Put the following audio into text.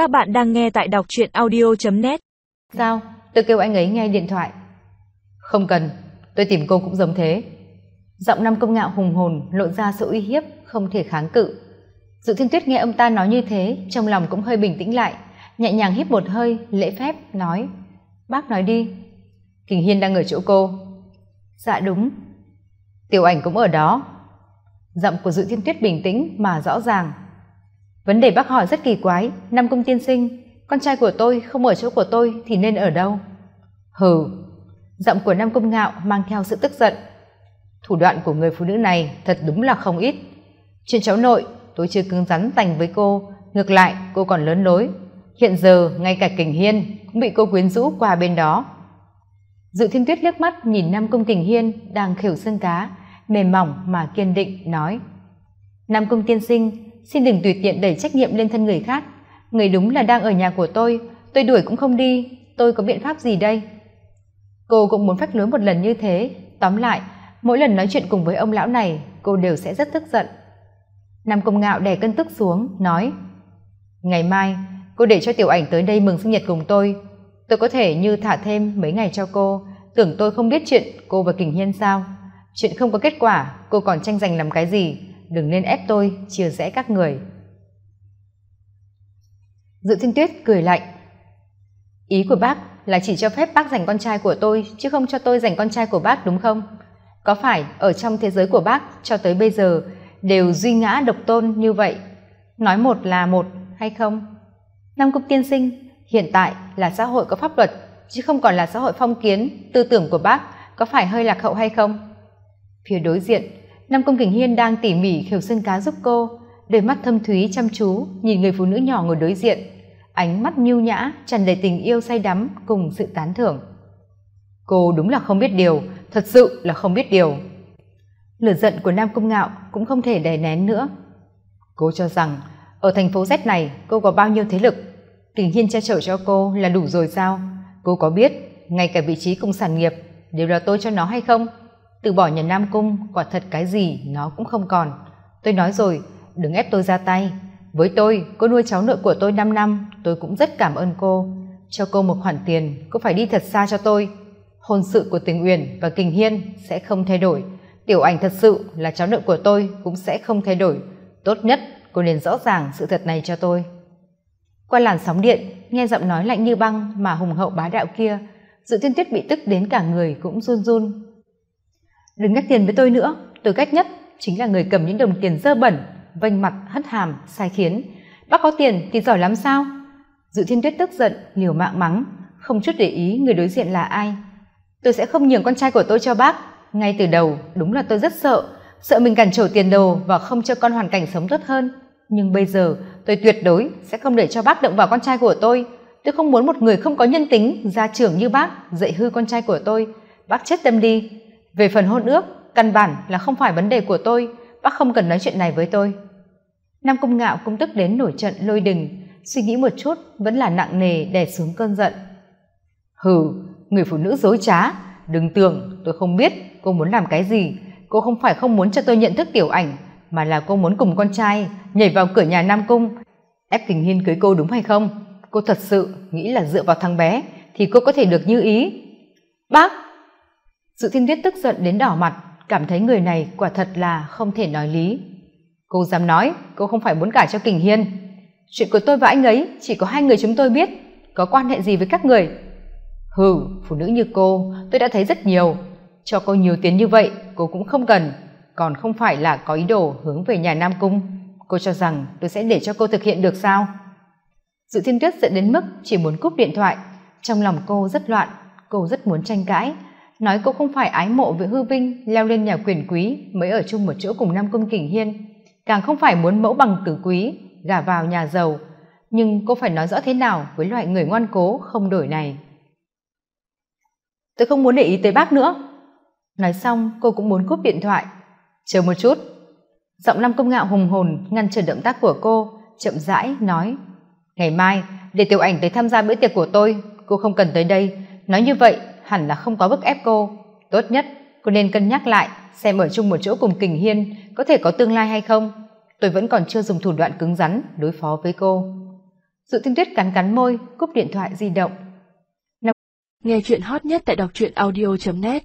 Các bạn đang nghe tại đọc truyện audio.net Sao? Tôi kêu anh ấy nghe điện thoại. Không cần, tôi tìm cô cũng giống thế. Giọng năm công ngạo hùng hồn lộ ra sự uy hiếp không thể kháng cự. Dự thiên tuyết nghe ông ta nói như thế, trong lòng cũng hơi bình tĩnh lại, nhẹ nhàng hít một hơi, lễ phép, nói. Bác nói đi. Kình Hiên đang ở chỗ cô. Dạ đúng. Tiểu ảnh cũng ở đó. Giọng của dự thiên tuyết bình tĩnh mà rõ ràng. Vấn đề bác hỏi rất kỳ quái, Nam Cung tiên sinh, con trai của tôi không ở chỗ của tôi thì nên ở đâu? Hừ, giọng của Nam Cung ngạo mang theo sự tức giận. Thủ đoạn của người phụ nữ này thật đúng là không ít. Chuyện cháu nội, tôi chưa cứng rắn dành với cô, ngược lại cô còn lớn lối. Hiện giờ ngay cả Kình Hiên cũng bị cô quyến rũ qua bên đó. Dự Thiên Tuyết liếc mắt nhìn Nam Cung Kình Hiên đang khều xương cá, mềm mỏng mà kiên định nói: "Nam Cung tiên sinh, xin đừng tùy tiện đẩy trách nhiệm lên thân người khác. Người đúng là đang ở nhà của tôi. Tôi đuổi cũng không đi. Tôi có biện pháp gì đây? Cô cũng muốn phách lối một lần như thế. Tóm lại, mỗi lần nói chuyện cùng với ông lão này, cô đều sẽ rất tức giận. Nam công ngạo đè cân tức xuống, nói, ngày mai, cô để cho tiểu ảnh tới đây mừng sinh nhật cùng tôi. Tôi có thể như thả thêm mấy ngày cho cô. Tưởng tôi không biết chuyện, cô và kình hiên sao? Chuyện không có kết quả, cô còn tranh giành làm cái gì? Đừng nên ép tôi chia rẽ các người. Dự thiên tuyết cười lạnh. Ý của bác là chỉ cho phép bác giành con trai của tôi, chứ không cho tôi giành con trai của bác, đúng không? Có phải ở trong thế giới của bác cho tới bây giờ đều duy ngã độc tôn như vậy? Nói một là một, hay không? Nam cung tiên sinh, hiện tại là xã hội có pháp luật, chứ không còn là xã hội phong kiến, tư tưởng của bác có phải hơi lạc hậu hay không? Phía đối diện nam công kình hiên đang tỉ mỉ khều xương cá giúp cô. Đôi mắt thâm thúy chăm chú nhìn người phụ nữ nhỏ ngồi đối diện. Ánh mắt nhu nhã tràn đầy tình yêu say đắm cùng sự tán thưởng. Cô đúng là không biết điều, thật sự là không biết điều. Lửa giận của nam công ngạo cũng không thể đè nén nữa. Cô cho rằng, ở thành phố z này, cô có bao nhiêu thế lực? Kình hiên che chở cho cô là đủ rồi sao? Cô có biết, ngay cả vị trí cùng sản nghiệp, đều là tôi cho nó hay không? Từ bỏ nhà nam cung, quả thật cái gì nó cũng không còn. Tôi nói rồi, đừng ép tôi ra tay. Với tôi, cô nuôi cháu nội của tôi năm năm, tôi cũng rất cảm ơn cô. Cho cô một khoản tiền, cô phải đi thật xa cho tôi. Hôn sự của tình uyển và kình hiên sẽ không thay đổi. Tiểu ảnh thật sự là cháu nội của tôi cũng sẽ không thay đổi. Tốt nhất, cô nên rõ ràng sự thật này cho tôi. Qua làn sóng điện, nghe giọng nói lạnh như băng mà hùng hậu bá đạo kia dự thiên tuyết bị tức đến cả người cũng run run đừng nhắc tiền với tôi nữa. Tôi ghét nhất chính là người cầm những đồng tiền dơ bẩn, vênh mặt, hất hàm, sai khiến. Bác có tiền thì giỏi lắm sao? Dự thiên tuyết tức giận, liều mạng mắng. Không chút để ý người đối diện là ai. Tôi sẽ không nhường con trai của tôi cho bác. Ngay từ đầu, đúng là tôi rất sợ. Sợ mình cản trở tiền đồ và không cho con hoàn cảnh sống tốt hơn. Nhưng bây giờ, tôi tuyệt đối sẽ không để cho bác động vào con trai của tôi. Tôi không muốn một người không có nhân tính, gia trưởng như bác, dạy hư con trai của tôi. Bác chết tâm đi về phần hôn ước, căn bản là không phải vấn đề của tôi. Bác không cần nói chuyện này với tôi. Nam công ngạo cũng tức đến nổi trận lôi đình. Suy nghĩ một chút, vẫn là nặng nề, đè xuống cơn giận. Hừ, người phụ nữ dối trá. Đừng tưởng tôi không biết cô muốn làm cái gì. Cô không phải không muốn cho tôi nhận thức tiểu ảnh, mà là cô muốn cùng con trai nhảy vào cửa nhà nam cung. Ép tình hiên cưới cô đúng hay không? Cô thật sự nghĩ là dựa vào thằng bé thì cô có thể được như ý. Bác! Sự thiên tuyết tức giận đến đỏ mặt, cảm thấy người này quả thật là không thể nói lý. Cô dám nói, cô không phải muốn cả cho kình hiên. Chuyện của tôi và anh ấy chỉ có hai người chúng tôi biết, có quan hệ gì với các người? Hừ, phụ nữ như cô, tôi đã thấy rất nhiều. Cho cô nhiều tiền như vậy, cô cũng không cần. Còn không phải là có ý đồ hướng về nhà nam cung. Cô cho rằng tôi sẽ để cho cô thực hiện được sao? Dự thiên tuyết dẫn đến mức chỉ muốn cúp điện thoại. Trong lòng cô rất loạn, cô rất muốn tranh cãi nói cô không phải ái mộ với hư vinh leo lên nhà quyền quý mới ở chung một chỗ cùng nam cung kình hiên. Càng không phải muốn mẫu bằng tử quý gả vào nhà giàu. Nhưng cô phải nói rõ thế nào với loại người ngoan cố không đổi này? Tôi không muốn để ý tới bác nữa. Nói xong cô cũng muốn cúp điện thoại. Chờ một chút. Giọng nam công ngạo hùng hồn ngăn trở động tác của cô chậm rãi nói ngày mai để tiểu ảnh tới tham gia bữa tiệc của tôi cô không cần tới đây. Nói như vậy hẳn là không có bức ép cô. Tốt nhất, cô nên cân nhắc lại, xem ở chung một chỗ cùng kình hiên có thể có tương lai hay không. Tôi vẫn còn chưa dùng thủ đoạn cứng rắn đối phó với cô. Dự tinh tuyết cắn cắn môi, cúp điện thoại di động. Nghe chuyện hot nhất tại đọc truyện audio net.